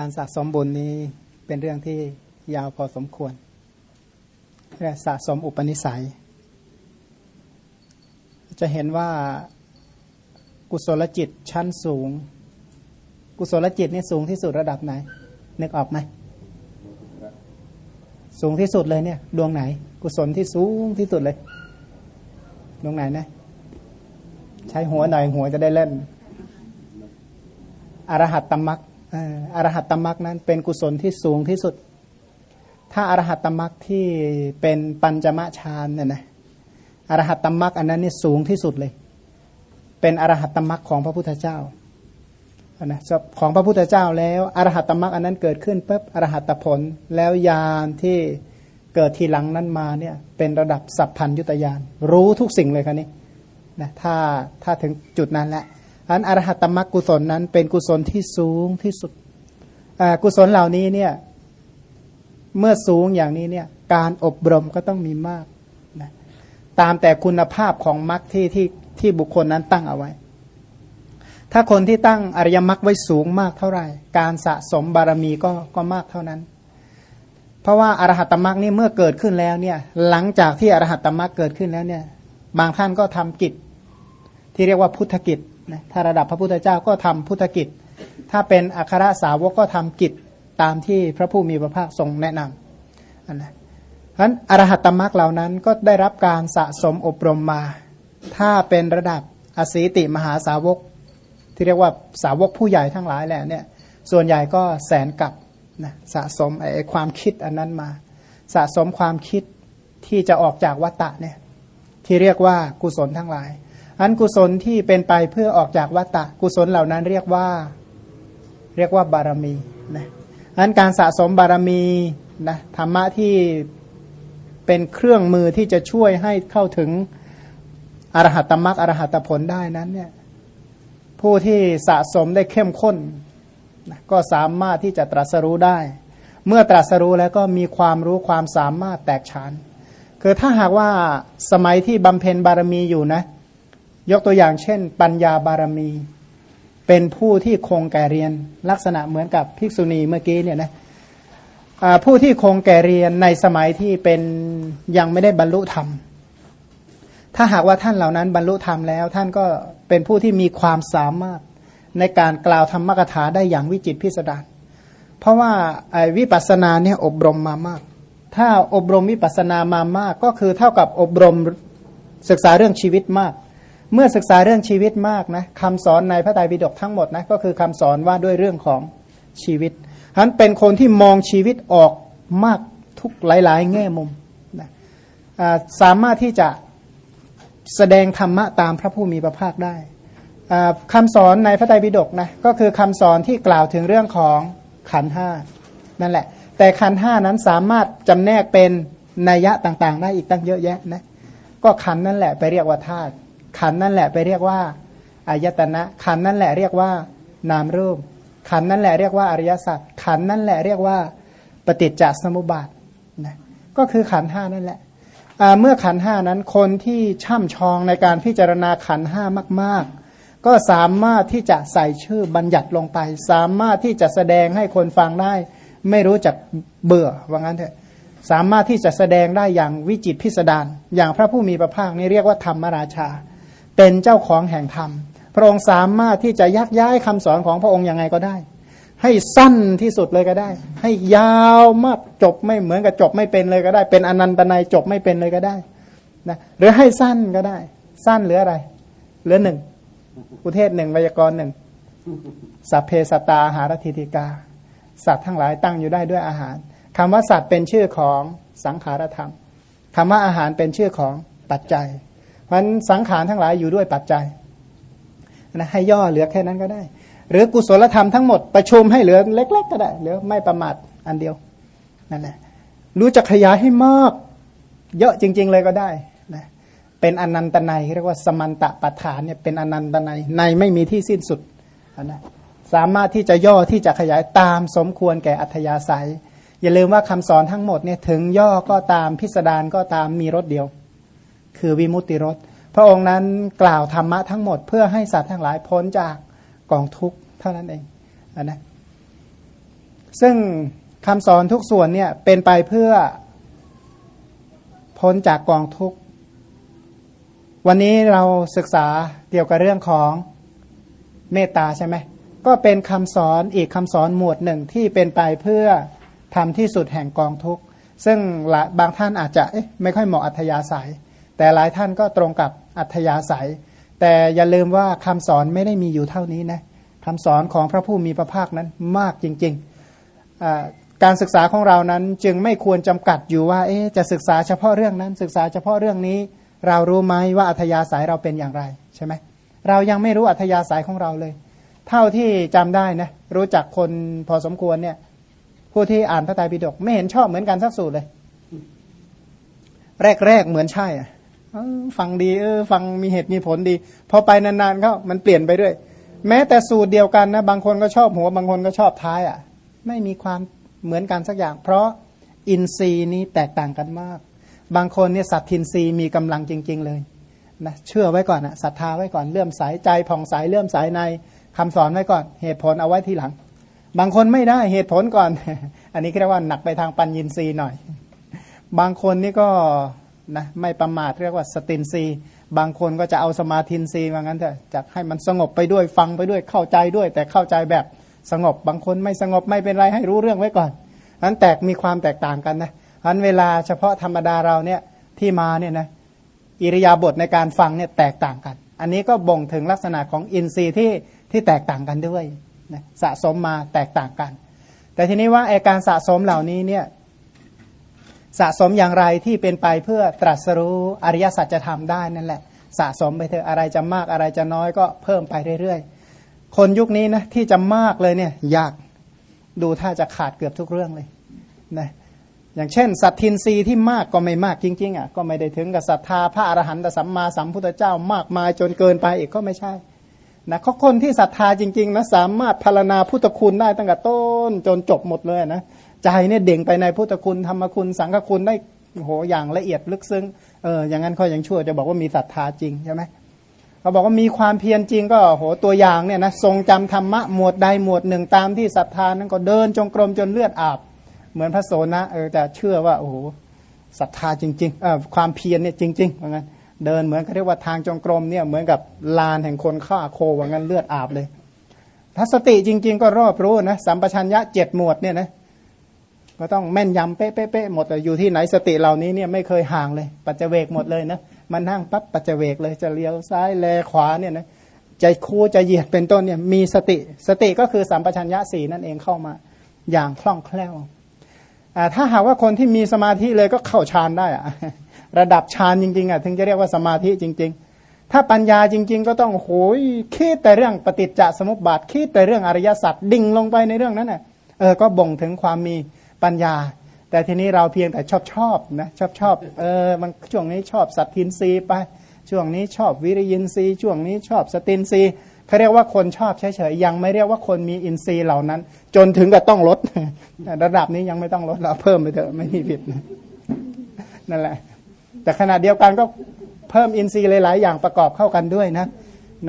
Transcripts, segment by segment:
การสะสมบุญนี้เป็นเรื่องที่ยาวพอสมควรเรียกสะสมอุปนิสัย จะเห็นว่ากุศลจิตชั้นสูง กุศลจิตนี่สูงที่สุดระดับไหน นึกออกไหมสูงที่สุดเลยเนี่ยดวงไหน กุศลที่สูงที่สุดเลยดวงไหนนะ ใช้หัวหน่อยหัวจะได้เล่นอรหัตตมัก อรหัตตมักนั้นเป็นกุศลที่สูงที่สุด ถ้าอรหัตตมักที่เป็นปัญจมะฌานเนี่ยนะอรหัตตมักอันนั้นนี่สูงที่สุดเลย เป็นอรหัตตมักของพระพุทธเจ้านะของพระพุทธเจ้าแล้วอรหัตตมักอันนั้นเกิดขึ้นปุ๊บอรหัตผลแล้วยานที่เกิดทีหลังนั้นมาเนี่ยเป็นระดับสัพพัญยุตยานรู้ทุกสิ่งเลยครับนี่นะถ้าถ้าถึงจุดนั้นแหละ อันอรหัตตมรรคกุศลนั้นเป็นกุศลที่สูงที่สุดกุศลเหล่านี้เนี่ยเมื่อสูงอย่างนี้เนี่ยการอบรมก็ต้องมีมากนะตามแต่คุณภาพของมรรคที่ที่ที่บุคคลนั้นตั้งเอาไว้ ถ้าคนที่ตั้งอริยมรรคไว้สูงมากเท่าไหร่ การสะสมบารมีก็ก็มากเท่านั้น เพราะว่าอรหัตตมรรคนี่เมื่อเกิดขึ้นแล้วเนี่ยหลังจากที่อรหัตตมรรคเกิดขึ้นแล้วเนี่ยบางท่านก็ทำกิจที่เรียกว่าพุทธกิจ นะถ้าระดับพระพุทธเจ้าก็ทำพุทธกิจ ถ้าเป็นอัครสาวกก็ทำกิจตามที่พระผู้มีพระภาคทรงแนะนำอันนะฉะนั้นอรหัตตมรรคเหล่านั้นก็ได้รับการสะสมอบรมมา ถ้าเป็นระดับอสีติมหาสาวก ที่เรียกว่าสาวกผู้ใหญ่ทั้งหลายแหละเนี่ยส่วนใหญ่ก็แสนกับนะสะสมไอ้ความคิดอันนั้นมา สะสมความคิดที่จะออกจากวัตตะเนี่ยที่เรียกว่ากุศลทั้งหลาย อันกุศลที่เป็นไปเพื่อออกจากวัตตะกุศลเหล่านั้นเรียกว่า เรียกว่าบารมีนะอันการสะสมบารมีนะธรรมะที่เป็นเครื่องมือที่จะช่วยให้เข้าถึงอรหัตตมรักอรหัตผลได้นั้นเนี่ยผู้ที่สะสมได้เข้มข้นนะก็สามารถที่จะตรัสรู้ได้ เมื่อตรัสรู้แล้วก็มีความรู้ความสามารถแตกฉานคือถ้าหากว่าสมัยที่บำเพ็ญบารมีอยู่นะ ยกตัวอย่างเช่น ปัญญาบารมี เป็นผู้ที่คงแก่เรียน ลักษณะเหมือนกับภิกษุณีเมื่อกี้เนี่ยนะผู้ที่คงแก่เรียนในสมัยที่เป็นยังไม่ได้บรรลุธรรม ถ้าหากว่าท่านเหล่านั้นบรรลุธรรมแล้ว ท่านก็เป็นผู้ที่มีความสามารถในการกล่าวธรรมกถาได้อย่างวิจิตพิสดารเพราะว่าวิปัสสนาเนี่ยอบรมมามาก ถ้าอบรมวิปัสสนามามาก ก็คือเท่ากับอบรมศึกษาเรื่องชีวิตมาก เมื่อศึกษาเรื่องชีวิตมากนะคำสอนในพระไตรปิฎกทั้งหมดนะก็คือคำสอนว่าด้วยเรื่องของชีวิตฉะนั้นเป็นคนที่มองชีวิตออกมากทุกหลาย ๆ แง่มุมนะสามารถที่จะแสดงธรรมะตามพระผู้มีพระภาคได้คำสอนในพระไตรปิฎกนะก็คือคำสอนที่กล่าวถึงเรื่องของขันห้านั่นแหละ แต่ขันห้านั้นสามารถจำแนกเป็นนัยยะต่างๆ ได้อีกตั้งเยอะแยะนะก็ขันนั่นแหละไปเรียกว่าธาตุ ขันนั่นแหละไปเรียกว่าอายตนะ ขันนั่นแหละเรียกว่านามรูป ขันนั่นแหละเรียกว่าอริยสัจขันนั่นแหละเรียกว่าปฏิจจสมุปบาทนะก็คือขันห้านั่นแหละเมื่อขันห้านั้นคนที่ช่ำชองในการพิจารณาขันห้ามาก ๆ ก็สามารถที่จะใส่ชื่อบัญญัติลงไป สามารถที่จะแสดงให้คนฟังได้ ไม่รู้จักเบื่อว่างั้นเถอะสามารถที่จะแสดงได้อย่างวิจิตพิสดารอย่างพระผู้มีพระภาคนี่เรียกว่าธรรมราชา เป็นเจ้าของแห่งธรรม พระองค์สามารถที่จะยักย้ายคำสอนของพระองค์ยังไงก็ได้ ให้สั้นที่สุดเลยก็ได้ ให้ยาวมากจบไม่เหมือนกับจบไม่เป็นเลยก็ได้ เป็นอนันตนัยจบไม่เป็นเลยก็ได้นะหรือให้สั้นก็ได้ สั้นหรืออะไรเหลือหนึ่งอุเทศหนึ่งวยากรณ์หนึ่งสัพเพสตาอาหารทิติกา สัตว์ทั้งหลายตั้งอยู่ได้ด้วยอาหารคำว่าสัตว์เป็นชื่อของสังขารธรรมคำว่าอาหารเป็นชื่อของปัจจัย มันสังขารทั้งหลายอยู่ด้วยปัจจัยนะให้ย่อเหลือแค่นั้นก็ได้ หรือกุศลธรรมทั้งหมดประชุมให้เหลือเล็ก ๆ ก็ได้เหลือไม่ประมาทอันเดียวนั่นแหละรู้จักขยายให้มาก เยอะจริง ๆ เลยก็ได้นะเป็นอนันตนัยเรียกว่าสมันตะปัฏฐานเนี่ยเป็นอนันตนัยในไม่มีที่สิ้นสุดนะสามารถที่จะย่อที่จะขยายตามสมควรแก่อัธยาศัย อย่าลืมว่าคำสอนทั้งหมดเนี่ยถึงย่อก็ตามพิสดารก็ตามมีรถเดียว คือวิมุตติรสพระองค์นั้นกล่าวธรรมะทั้งหมดเพื่อให้สัตว์ทั้งหลายพ้นจากกองทุกข์เท่านั้นเองอนนะซึ่งคำสอนทุกส่วนเนี่ยเป็นไปเพื่อพ้นจากกองทุกข์วันนี้เราศึกษาเกี่ยวกับเรื่องของเมตตาใช่ไหมก็เป็นคำสอนอีกคำสอนหมวดหนึ่งที่เป็นไปเพื่อทำที่สุดแห่งกองทุกข์ซึ่งบางท่านอาจจะไม่ค่อยเหมาะอัธยาศัย แต่หลายท่านก็ตรงกับอัธยาศัย แต่อย่าลืมว่าคำสอนไม่ได้มีอยู่เท่านี้นะคำสอนของพระผู้มีพระภาคนั้นมากจริงๆ การศึกษาของเรานั้นจึงไม่ควรจำกัดอยู่ว่าจะศึกษาเฉพาะเรื่องนั้น ศึกษาเฉพาะเรื่องนี้ เรารู้ไหมว่าอัธยาศัยเราเป็นอย่างไรใช่ไหมเรายังไม่รู้อัธยาศัยของเราเลย เท่าที่จำได้นะรู้จักคนพอสมควรเนี่ยผู้ที่อ่านพระไตรปิฎกไม่เห็นชอบเหมือนกันสักสูตรเลย แรกๆเหมือนใช่อะ ฟังดีเออฟังมีเหตุมีผลดี พอไปนานๆเขามันเปลี่ยนไปด้วย แม้แต่สูตรเดียวกันนะ บางคนก็ชอบหัว บางคนก็ชอบท้ายอะ่ะ ไม่มีความเหมือนกันสักอย่าง เพราะอินทรีย์นี้แตกต่างกันมาก บางคนเนี่ยสัตทินทรีย์มีกำลังจริง ๆ เลยนะเชื่อไว้ก่อนนะศรัทธาไว้ก่อนเลื่อมสายใจผ่องใสเลื่อมสายในคำสอนไว้ก่อน เหตุผลเอาไว้ทีหลัง บางคนไม่ได้เหตุผลก่อน อันนี้เรียกว่าหนักไปทางปัญญินทรีย์หน่อย บางคนนี่ก็ นะไม่ประมาทเรียกว่าสตินทรีบางคนก็จะเอาสมาธินซีว่างั้นเถอะจะให้มันสงบไปด้วยฟังไปด้วยเข้าใจด้วย แต่เข้าใจแบบสงบบางคนไม่สงบไม่เป็นไรให้รู้เรื่องไว้ก่อนนั้นแตกมีความแตกต่างกันนะอันเวลาเฉพาะธรรมดาเราเนี่ยที่มาเนี่ยนะอิริยาบถในการฟังเนี่ยแตกต่างกัน อันนี้ก็บ่งถึงลักษณะของอินทรีย์ที่ที่แตกต่างกันด้วยนะสะสมมาแตกต่างกัน แต่ทีนี้ว่าอาการสะสมเหล่านี้เนี่ย สะสมอย่างไรที่เป็นไปเพื่อตรัสรู้อริยสัจจะทำได้นั่นแหละ สะสมไปเถอะอะไรจะมากอะไรจะน้อยก็เพิ่มไปเรื่อยๆ คนยุคนี้นะที่จะมากเลยเนี่ยยากดูถ้าจะขาดเกือบทุกเรื่องเลยนะอย่างเช่น สัตทินรีที่มากก็ไม่มากจริงๆอะก็ไม่ได้ถึงกับศรัทธาพระอรหันตสัมมาสัมพุทธเจ้ามากมายจนเกินไปอีกก็ไม่ใช่นะเขาคนที่ศรัทธาจริงๆนะสามารถพารณาพุทธคุณได้ตั้งแต่ต้นจนจบหมดเลยนะ ใจเนี่ยเด่งไปในพุทธคุณธรรมคุณสังฆคุณได้โหอย่างละเอียดลึกซึ้งเอออย่างนั้นเขายังชั่วจะบอกว่ามีศรัทธาจริงใช่ไหมเขาบอกว่ามีความเพียรจริงก็โหตัวอย่างเนี่ยนะทรงจำธรรมะหมวดใดหมวดหนึ่งตามที่ศรัทธานั้นก็เดินจงกรมจนเลือดอาบ เหมือนพระโสนะเออจะเชื่อว่าโอ้โหศรัทธาจริงๆเออความเพียรเนี่ยจริงๆว่างั้นเดินเหมือนเขาเรียกว่าทางจงกรมเนี่ยเหมือนกับลานแห่งคนฆ่าโคว่างั้นเลือดอาบเลยถ้าสติจริง ๆ ก็รอบรู้นะสัมปชัญญะเจ็ดหมวดเนี่ยนะ ก็ต้องแม่นยำเป๊ะๆหมดอยู่ที่ไหนสติเหล่านี้เนี่ยไม่เคยห่างเลย ปัจเจเวกหมดเลยนะมันนั่งปั๊บปัจเจเวกเลยจะเลี้ยวซ้ายแลขวาเนี่ยนะใจคู่จะเหยียดเป็นต้นเนี่ยมีสติสติก็คือสัมปชัญญะสี่นั่นเองเข้ามาอย่างคล่องแคล่วถ้าหากว่าคนที่มีสมาธิเลยก็เข้าฌานได้อะระดับฌานจริงๆอะถึงจะเรียกว่าสมาธิจริง ๆถ้าปัญญาจริง ๆ ก็ต้องโหยคิดแต่เรื่องปฏิจจสมุปบาทคิดแต่เรื่องอริยสัจดิ่งลงไปในเรื่องนั้นน่ะเออก็บ่งถึงความมี ปัญญา แต่ทีนี้เราเพียงแต่ชอบชอบนะชอบชอบเออมันช่วงนี้ชอบสัตทินรีไป ช่วงนี้ชอบวิริยินทรี ช่วงนี้ชอบสตินรีเขาเรียกว่าคนชอบเฉยๆยังไม่เรียกว่าคนมีอินทรีย์เหล่านั้น จนถึงกับต้องลด ระดับนี้ยังไม่ต้องลดเราเพิ่มไปเถอะไม่มีผิดนั่นแหละ แต่ขณะเดียวกันก็เพิ่มอินทรีย์หลายๆอย่างประกอบเข้ากันด้วยนะ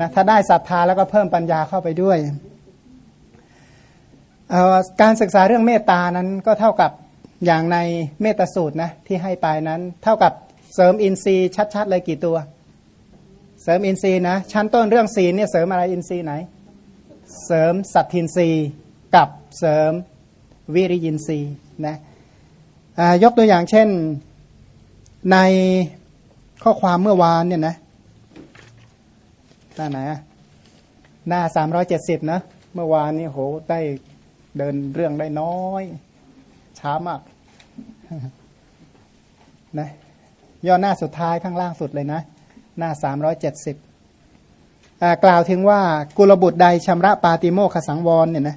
นะถ้าได้ศรัทธาแล้วก็เพิ่มปัญญาเข้าไปด้วย การศึกษาเรื่องเมตานั้นก็เท่ากับอย่างในเมตสูตรนะที่ให้ไปนั้น เท่ากับเสริมอินทรีย์ชัดๆเลยกี่ตัว เสริมอินทรีย์นะชั้นต้นเรื่องศีลเนี่ยเสริมอะไรอินทรีย์ไหน เสริมสัตทินทรีย์กับเสริมวิริยินทรีย์นะยกตัวอย่างเช่นในข้อความเมื่อวานเนี่ยนะหน้าไหนหน้าสามร้อยเจ็ดสิบนะเมื่อวานนี่โหได้ เดินเรื่องได้น้อย ช้ามากนะย่อหน้าสุดท้ายข้างล่างสุดเลยนะ หน้าสามร้อยเจ็ดสิบกล่าวถึงว่ากุลบุตรใดชำระปาติโมกขสังวรเนี่ยนะ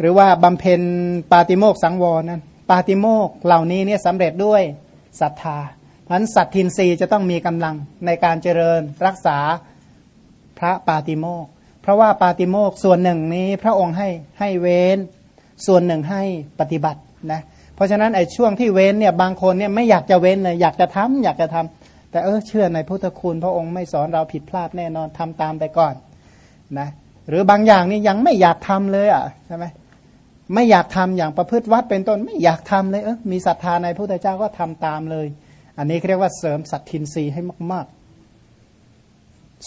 หรือว่าบำเพ็ญปาติโมกสังวรนั้นปาติโมกเหล่านี้เนี่ยสำเร็จด้วยศรัทธาพันสัตทินรีจะต้องมีกำลังในการเจริญรักษาพระปาติโมก เพราะว่าปาติโมกส่วนหนึ่งนี้พระองค์ให้ให้เว้น ส่วนหนึ่งให้ปฏิบัตินะเพราะฉะนั้นไอ้ช่วงที่เว้นเนี่ยบางคนเนี่ยไม่อยากจะเว้นเลยอยากจะทำอยากจะทำแต่เออเชื่อในพุทธคุณ พระองค์ไม่สอนเราผิดพลาดแน่นอนทำตามไปก่อนนะหรือบางอย่างนี่ยังไม่อยากทำเลยอะใช่ไหมไม่อยากทำอย่างประพฤติวัดเป็นต้นไม่อยากทำเลยเออมีศรัทธาในพระพุทธเจ้าก็ทำตามเลย อันนี้เรียกว่าเสริมสัตทินรีให้มากๆ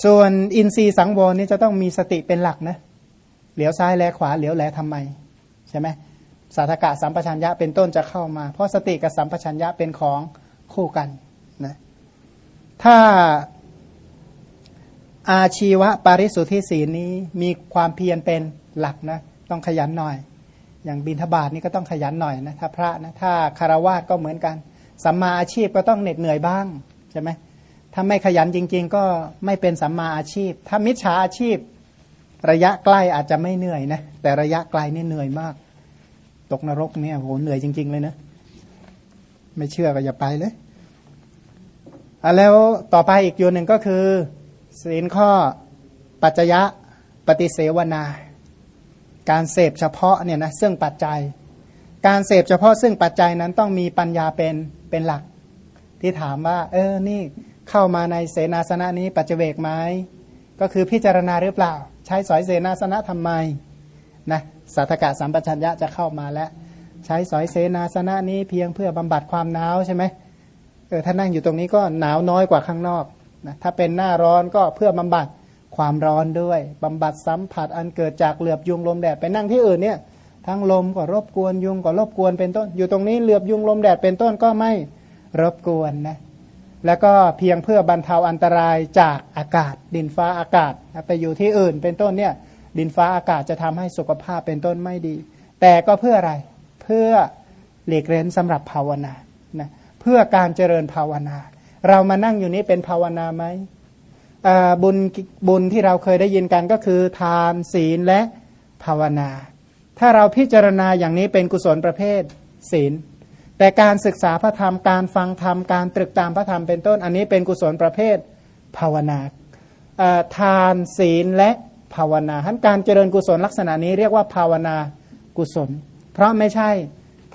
ส่วนอินทรีย์สังวรนี่จะต้องมีสติเป็นหลักนะเหลียวซ้ายแลขวาเหลียวแลทำไมใช่ไหมสาธกะสัมปชัญญะเป็นต้นจะเข้ามา เพราะสติกับสัมปชัญญะเป็นของคู่กันนะถ้าอาชีวะปาริสุทธิศีลนี้มีความเพียรเป็นหลักนะต้องขยันหน่อย อย่างบินทบาทนี่ก็ต้องขยันหน่อยนะถ้าพระนะถ้าคารวาสก็เหมือนกันสัมมาอาชีพก็ต้องเหน็ดเหนื่อยบ้างใช่ไหม ถ้าไม่ขยันจริง ๆ ก็ไม่เป็นสัมมาอาชีพ ถ้ามิจฉาอาชีพ ระยะใกล้อาจจะไม่เหนื่อยนะ แต่ระยะไกลนี่เหนื่อยมาก ตกนรกเนี่ยโหเหนื่อยจริง ๆ เลยนะ ไม่เชื่อก็อย่าไปเลยอะแล้วต่อไปอีกอยู่หนึ่งก็คือศีลข้อปัจจยะปฏิเสวนา การเสพเฉพาะเนี่ยนะซึ่งปัจจัย การเสพเฉพาะซึ่งปัจจัยนั้นต้องมีปัญญาเป็นเป็นหลัก ที่ถามว่า เออนี่ เข้ามาในเสนาสนะนี้ปัจเจกไหมก็คือพิจารณาหรือเปล่า ใช้สอยเสนาสนะทำไมนะสัทธกะสัมปชัญญะจะเข้ามาแล้ว ใช้สอยเสนาสนะนี้เพียงเพื่อบำบัดความหนาวใช่ไหมเออถ้านั่งอยู่ตรงนี้ก็หนาวน้อยกว่าข้างนอกนะถ้าเป็นหน้าร้อนก็เพื่อบำบัดความร้อนด้วยบำบัดสัมผัสอันเกิดจากเหลือบยุงลมแดดไปนั่งที่อื่นเนี่ยทั้งลมก็รบกวนยุงก็รบกวนเป็นต้น อยู่ตรงนี้เหลือบยุงลมแดดเป็นต้นก็ไม่รบกวนนะ แล้วก็เพียงเพื่อบรรเทาอันตรายจากอากาศ ดินฟ้าอากาศไปอยู่ที่อื่นเป็นต้นเนี่ยดินฟ้าอากาศจะทำให้สุขภาพเป็นต้นไม่ดี แต่ก็เพื่ออะไรเพื่อหลีกเล้นสำหรับภาวนานะเพื่อการเจริญภาวนา เรามานั่งอยู่นี้เป็นภาวนาไหมบุญบุญที่เราเคยได้ยินกันก็คือ ทานศีลและภาวนา ถ้าเราพิจารณาอย่างนี้เป็นกุศลประเภทศีล แต่การศึกษาพระธรรมการฟังธรรมการตรึกตามพระธรรมเป็นต้น อันนี้เป็นกุศลประเภทภาวนาทานศีลและภาวนาทั้นการเจริญกุศลลักษณะนี้เรียกว่าภาวนากุศล เพราะไม่ใช่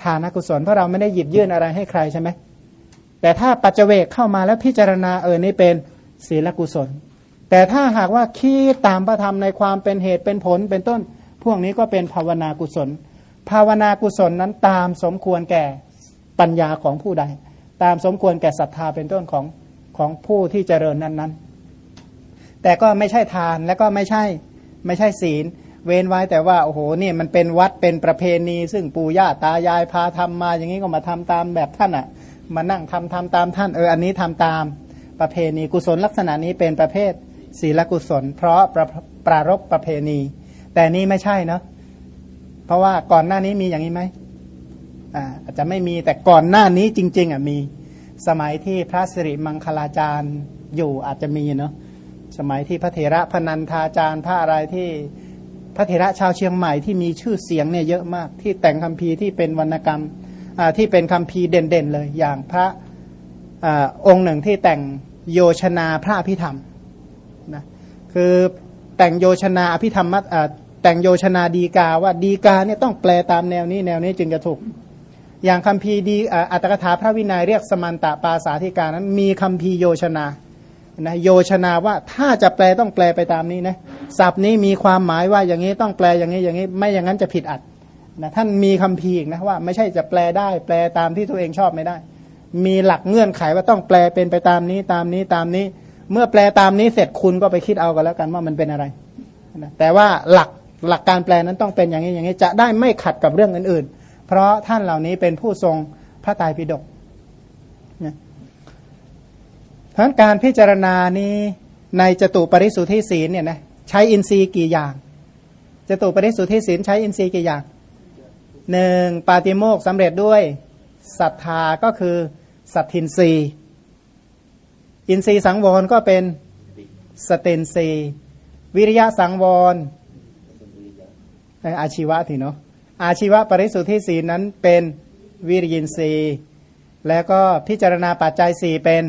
ทานกุศล เพราะเราไม่ได้หยิบยื่นอะไรให้ใครใช่ไหมแต่ถ้าปัจเจกเข้ามาแล้วพิจารณาเออนี่เป็นศีลกุศล แต่ถ้าหากว่าคิดตามพระธรรมในความเป็นเหตุเป็นผลเป็นต้น พวกนี้ก็เป็นภาวนากุศล ภาวนากุศลนั้นตามสมควรแก่ ปัญญาของผู้ใด ตามสมควรแก่ศรัทธาเป็นต้นของของผู้ที่เจริญนั้นๆ แต่ก็ไม่ใช่ทานและก็ไม่ใช่ไม่ใช่ศีล เว้นไว้แต่ว่าโอ้โหนี่มันเป็นวัดเป็นประเพณี ซึ่งปู่ย่าตายายพาทำมา อย่างนี้ก็มาทำตามแบบท่านอะ่ะ มานั่งทำทำตามท่านเอออันนี้ทำตามประเพณีกุศลลักษณะนี้เป็นประเภทศีลกุศล เพราะประปรารบประเพณี แต่นี้ไม่ใช่เนาะเพราะว่าก่อนหน้านี้มีอย่างนี้ไหม อาจจะไม่มีแต่ก่อนหน้านี้จริง ๆอะมีสมัยที่พระสิริมังคลาจารย์อยู่อาจจะมีเนาะสมัยที่พระเถระพนันทาจารย์พระอะไรที่พระเถระชาวเชียงใหม่ที่มีชื่อเสียงเนี่ยเยอะมาก ที่แต่งคำพีที่เป็นวรรณกรรมที่เป็นคำพีเด่นๆเลย อย่างพระอองค์หนึ่งที่แต่งโยชนาพระอภิธรรมนะคือแต่งโยชนาอภิธรรมแต่งโยชนาดีกาว่าดีกาเนี่ยต้องแปลตามแนวนี้แนวนี้จึงจะถูก อย่างคำพีดีอัตถกถาพระวินัยเรียกสมันตะปาสาธิการนั้น มีคำพีโยชนานะโยชนาว่าถ้าจะแปลต้องแปลไปตามนี้นะศัพท์นี้มีความหมายว่าอย่างนี้ต้องแปลอย่างนี้อย่างนี้ ไม่อย่างนั้นจะผิดอัดนะท่านมีคำพีอีกนะว่าไม่ใช่จะแปลได้ แปลตามที่ตัวเองชอบไม่ได้ มีหลักเงื่อนไขว่าต้องแปลเป็นไปตามนี้ตามนี้ตามนี้ เมื่อแปลตามนี้เสร็จคุณก็ไปคิดเอากันแล้วกันว่ามันเป็นอะไรนะแต่ว่าหลักหลักการแปลนั้นต้องเป็นอย่างนี้อย่างนี้จะได้ไม่ขัดกับเรื่องอื่นๆ เพราะท่านเหล่านี้เป็นผู้ทรงพระไตรปิฎกนะทั้งการพิจารณานี้ในจตุปริสุทธิศีลเนี่ยนะใช้อินทรีย์กี่อย่างจตุปริสุทธิศีลใช้อินทรีย์กี่อย่างหนึ่งปาติโมกข์สำเร็จด้วยศรัทธาก็คือสัทธินทรีย์อินทรีย์สังวรก็เป็นสตินทรีย์วิริยะสังวรอาชีวะทีเนาะ อาชีวะปริสุทธิสีนั้นเป็นวิริยินรีแล้วก็พิจารณาปัจจัยสี่เป็น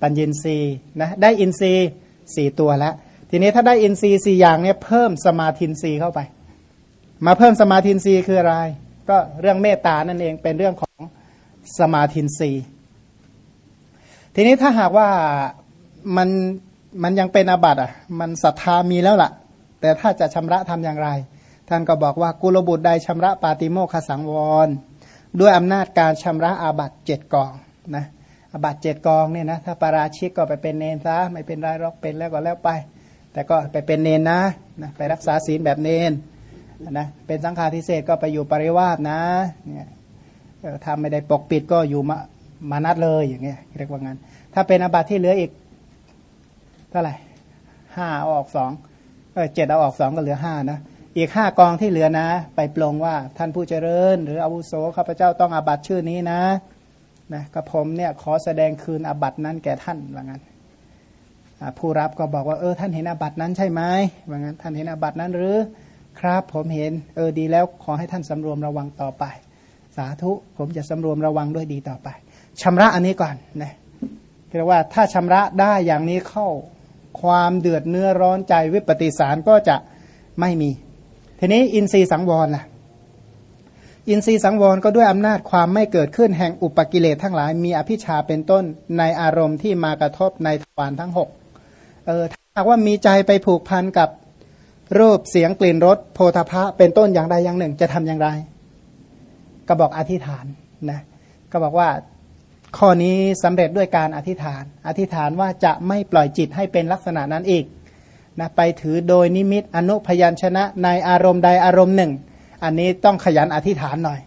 ปัญญินรีนะได้อินทรีย์สี่ตัวแล้ว ทีนี้ถ้าได้อินทรีย์สี่อย่างเนี่ยเพิ่มสมาธินรีเข้าไป มาเพิ่มสมาธินรีคืออะไร ก็เรื่องเมตตานั่นเองเป็นเรื่องของสมาธินรีทีนี้ถ้าหากว่ามันมันยังเป็นอาบัติอะ มันศรัทธามีแล้วล่ะ แต่ถ้าจะชำระทำอย่างไร ท่านก็บอกว่ากุลบุตรใดชำระปาติโมคสังวร ด้วยอำนาจการชำระอาบัตเจ็ดกองนะอาบัตเจ็ดกองเนี่ยนะถ้าปาราชิกก็ไปเป็นเนนซะไม่เป็นไรหรอกเป็นแล้วก็แล้วไป แต่ก็ไปเป็นเนนนะนะไปรักษาศีลแบบเนนนะเป็นสังฆาทิเศษก็ไปอยู่ปริวาสนะเนี่ยถ้าไม่ได้ปกปิดก็อยู่มามานัดเลยอย่างเงี้ยเรียกว่างั้น ถ้าเป็นอาบัติที่เหลืออีกเท่าไหร่ห้าอาออกสองเออเจ็ดเอาออกสองก็เหลือห้านะ อีกห้ากองที่เหลือนะ ไปปลงว่าท่านผู้เจริญ หรืออาวุโสข้าพเจ้าต้องอาบัตชื่อนี้นะนะกระผมเนี่ยขอแสดงคืนอาบัตนั้นแก่ท่านว่างั้นผู้รับก็บอกว่าเออท่านเห็นอาบัตนั้นใช่ไหมว่างั้นท่านเห็นอาบัตนั้นหรือครับผมเห็นเออดีแล้วขอให้ท่านสำรวมระวังต่อไป สาธุผมจะสำรวมระวังด้วยดีต่อไปชำระอันนี้ก่อนนะเรียกว่าถ้าชำระได้อย่างนี้เข้าความเดือดเนื้อร้อนใจวิปฏิสารก็จะไม่มี ทีนี้อินทรีย์สังวรล่ะอินทรีย์สังวรก็ด้วยอำนาจความไม่เกิดขึ้นแห่งอุปกิเลสทั้งหลาย มีอภิชาเป็นต้นในอารมณ์ที่มากระทบในทวารทั้งหกเออถ้าหากว่ามีใจไปผูกพันกับรูปเสียงกลิ่นรสโพธพะเป็นต้นอย่างใดอย่างหนึ่งจะทำอย่างไร ก็บอกอธิษฐานนะก็บอกว่าข้อนี้สำเร็จด้วยการอธิษฐาน อธิษฐานว่าจะไม่ปล่อยจิตให้เป็นลักษณะนั้นอีก นะไปถือโดยนิมิตอนุพยัญชนะในอารมณ์ใดอารมณ์หนึ่ง อันนี้ต้องขยันอธิษฐานหน่อย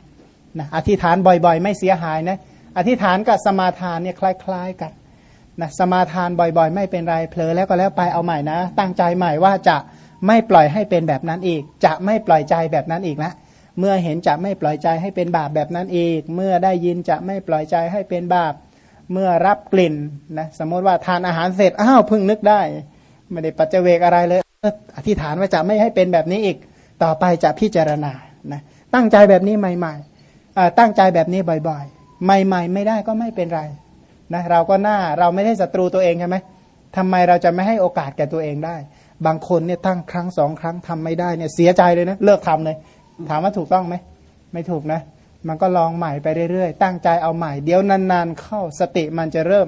นะอธิษฐานบ่อยๆ ไม่เสียหายนะอธิษฐานกับสมาทานเนี่ยคล้าย ๆกันนะสมาทานบ่อยๆ ไม่เป็นไรเผลอแล้วก็แล้วไปเอาใหม่นะ ตั้งใจใหม่ว่าจะไม่ปล่อยให้เป็นแบบนั้นอีก จะไม่ปล่อยใจแบบนั้นอีกนะเมื่อเห็นจะไม่ปล่อยใจให้เป็นบาปแบบนั้นอีก เมื่อได้ยินจะไม่ปล่อยใจให้เป็นบาป เมื่อรับกลิ่นนะสมมติว่าทานอาหารเสร็จอ้าวพึ่งนึกได้ ไม่ได้ปัจเจเวกอะไรเลยอธิษฐานว่าจะไม่ให้เป็นแบบนี้อีกต่อไปจะพิจารณานะตั้งใจแบบนี้ใหม่ๆตั้งใจแบบนี้บ่อยๆ ใหม่ ๆ ไม่ได้ก็ไม่เป็นไรนะเราก็หน้าเราไม่ได้ศัตรูตัวเองใช่ไหมทำไมเราจะไม่ให้โอกาสแก่ตัวเองได้ บางคนเนี่ยตั้งครั้งสองครั้งทำไม่ได้เนี่ยเสียใจเลยนะเลิกทำเลย ถามว่าถูกต้องไหมไม่ถูกนะ มันก็ลองใหม่ไปเรื่อยๆ ตั้งใจเอาใหม่ เดี๋ยวนานๆเข้าสติมันจะเริ่ม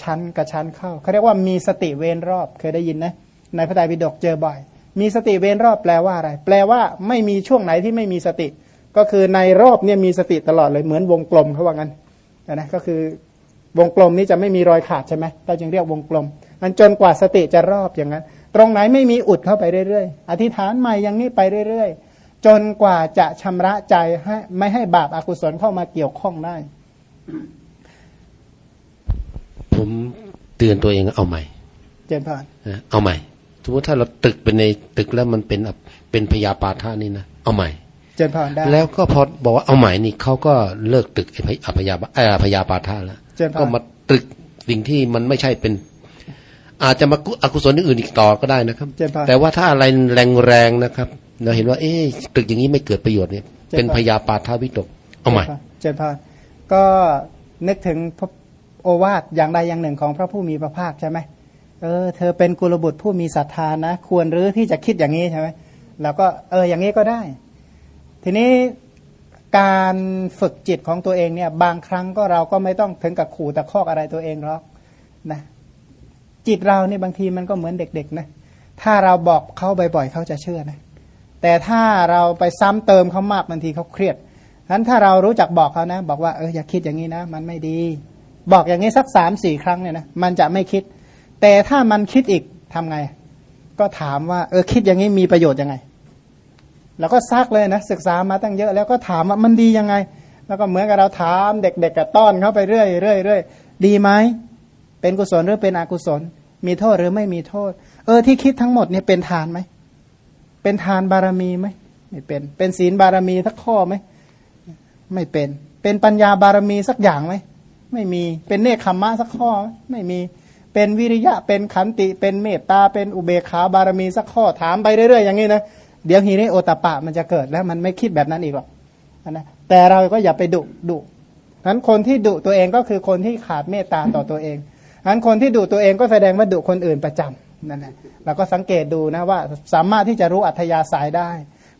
ชั้นกับชั้นเข้าเขาเรียกว่ามีสติเวนรอบเคยได้ยินนะในพระไตรปิฎกเจอบ่อย มีสติเวนรอบแปลว่าอะไร แปลว่าไม่มีช่วงไหนที่ไม่มีสติ ก็คือในรอบเนี่ยมีสติตลอดเลยเหมือนวงกลมเขาว่างั้นนะก็คือวงกลมนี้จะไม่มีรอยขาดใช่ไหมเราจึงเรียกวงกลมมันจนกว่าสติจะรอบอย่างนั้น ตรงไหนไม่มีอุดเข้าไปเรื่อยๆ อธิษฐานใหม่อย่างนี้ไปเรื่อยๆ จนกว่าจะชำระใจให้ไม่ให้บาปอากุศลเข้ามาเกี่ยวข้องได้ ผมเตือนตัวเองเอาใหม่ เจนพานเอาใหม่สมมติถ้าเราตึกเป็นในตึกแล้วมันเป็นเป็นพยาปาทานี่นะเอาใหม่ เจนพานได้แล้วก็พอบอกว่าเอาใหม่นี่เขาก็เลิกตึกไอ้พยาเออพยาปาทาแล้วก็มาตึกสิ่งที่มันไม่ใช่เป็น อาจจะมาอกุศลอื่นอีกต่อก็ได้นะครับ แต่ว่าถ้าอะไรแรงๆนะครับ เราเห็นว่า เอ๊ตึกอย่างนี้ไม่เกิดประโยชน์เนี่ยเป็นพยาปาทาวิตก เอาใหม่ เจนพานก็นึกถึง โอวาทอย่างใดอย่างหนึ่งของพระผู้มีพระภาคใช่ไหมเออเธอเป็นกุลบุตรผู้มีศรัทธานะ ควรหรือที่จะคิดอย่างนี้ใช่ไหมแล้วก็เอออย่างนี้ก็ได้ ทีนี้การฝึกจิตของตัวเองเนี่ย บางครั้งก็เราก็ไม่ต้องถึงกับขู่ตะคอกอะไรตัวเองหรอกนะ จิตเราเนี่ยบางทีมันก็เหมือนเด็กๆนะถ้าเราบอกเขาบ่อยๆเขาจะเชื่อนะแต่ถ้าเราไปซ้ำเติมเขามากบางทีเขาเครียดฉะนั้นถ้าเรารู้จักบอกเขานะ บอกว่าเอออย่าคิดอย่างนี้นะ มันไม่ดี บอกอย่างนี้สักสามสี่ครั้งเนี่ยนะมันจะไม่คิด แต่ถ้ามันคิดอีกทำไง ก็ถามว่าเออคิดอย่างนี้มีประโยชน์ยังไง แล้วก็ซักเลยนะศึกษามาตั้งเยอะแล้วก็ถามว่ามันดียังไง แล้วก็เหมือนกับเราถามเด็กๆกับต้อนเข้าไปเรื่อยเรื่อยเรื่อยดีไหมเป็นกุศลหรือเป็นอกุศล มีโทษหรือไม่มีโทษ เออที่คิดทั้งหมดเนี่ยเป็นทานไหมเป็นทานบารมีไหมไม่เป็นเป็นศีลบารมีสักข้อไหมไม่เป็น เป็นปัญญาบารมีสักอย่างไหม ไม่มีเป็นเนคขมมะสักข้อ ไม่มีเป็นวิริยะเป็นขันติเป็นเมตตาเป็นอุเบกขาบารมีสักข้อถามไปเรื่อยๆอย่างนี้นะเดี๋ยวฮีริโอตปะมันจะเกิดแล้วมันไม่คิดแบบนั้นอีกหรอกนะแต่เราก็อย่าไปดุดุนั้นคนที่ดุตัวเองก็คือคนที่ขาดเมตตาต่อตัวเองนั้นคนที่ดุตัวเองก็แสดงว่าดุคนอื่นประจำนั่นแหละเราก็สังเกตดูนะว่าสามารถที่จะรู้อัธยาศัยได้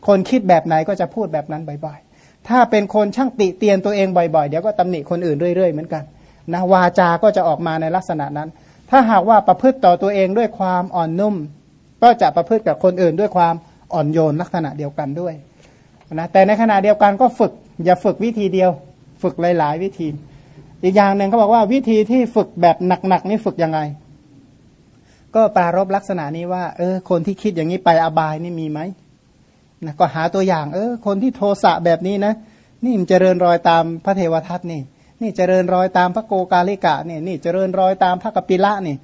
คนคิดแบบไหนก็จะพูดแบบนั้นบ่อย ถ้าเป็นคนช่างติเตียนตัวเองบ่อยๆ เดี๋ยวก็ตำหนิคนอื่นเรื่อยๆเหมือนกันนะวาจา ก็จะออกมาในลักษณะนั้น ถ้าหากว่าประพฤติต่อตัวเองด้วยความอ่อนนุ่ม ก็จะประพฤติกับคนอื่นด้วยความอ่อนโยนลักษณะเดียวกันด้วยนะแต่ในขณะเดียวกันก็ฝึก อย่าฝึกวิธีเดียว ฝึกหลายๆ วิธี อีกอย่างหนึ่งเขาบอกว่าวิธีที่ฝึกแบบหนักๆนี่ฝึกยังไง ก็ปรารบลักษณะนี้ว่า เออคนที่คิดอย่างนี้ไปอบายนี่มีไหม นะก็หาตัวอย่างเออคนที่โทสะแบบนี้นะนี่มันเจริญรอยตามพระเทวทัตนี่ นี่เจริญรอยตามพระโกกาลิกะนี่นี่เจริญรอยตามพระกปิละนี่